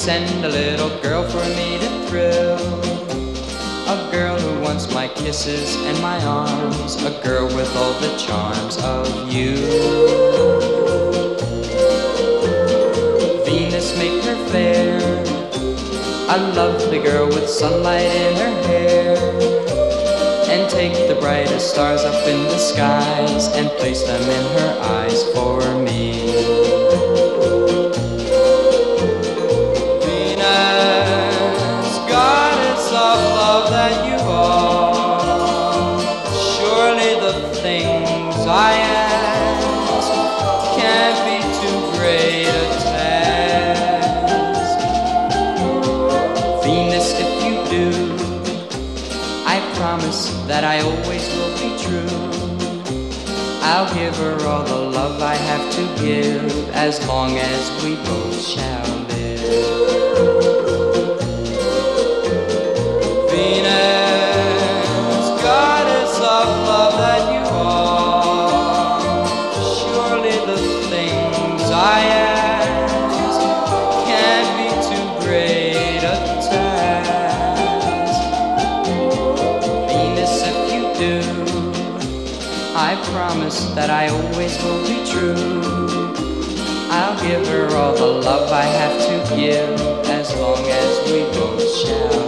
send a little girl for me to thrill. A girl who wants my kisses and my arms. A girl with all the charms of you. Venus, make her fair. A lovely girl with sunlight in her hair. And take the brightest stars up in the skies and place them in her eyes for me. Promise that I always will be true. I'll give her all the love I have to give as long as we both shall live. I promise that I always will be true. I'll give her all the love I have to give as long as we both shall